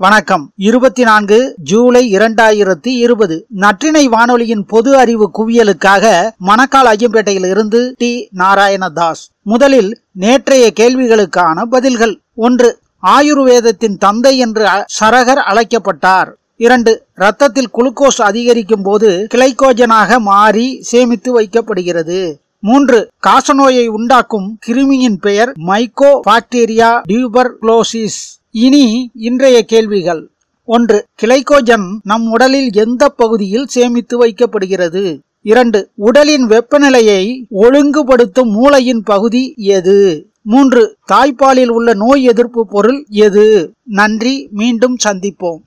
வணக்கம். இருபத்தி நான்கு ஜூலை இரண்டாயிரத்தி இருபது நற்றினை வானொலியின் பொது அறிவு குவியலுக்காக மணக்கால் ஐயம்பேட்டையில் இருந்து டி. நாராயணதாஸ். முதலில் நேற்றைய கேள்விகளுக்கான பதில்கள். ஒன்று ஆயுர்வேதத்தின் தந்தை என்று சரகர் அழைக்கப்பட்டார். இரண்டு இரத்தத்தில் குளுக்கோஸ் அதிகரிக்கும் போது கிளைகோஜனாக மாறி சேமித்து வைக்கப்படுகிறது. மூன்று காசநோயை உண்டாக்கும் கிருமியின் பெயர் மைக்கோ பாக்டீரியா டியூபர்குளோசிஸ். இனி இன்றைய கேள்விகள். ஒன்று கிளைகோஜன் நம் உடலில் எந்த பகுதியில் சேமித்து வைக்கப்படுகிறது? இரண்டு உடலின் வெப்பநிலையை ஒழுங்குபடுத்தும் மூளையின் பகுதி எது? மூன்று தாய்ப்பாலில் உள்ள நோய் எதிர்ப்பு பொருள் எது? நன்றி மீண்டும் சந்திப்போம்.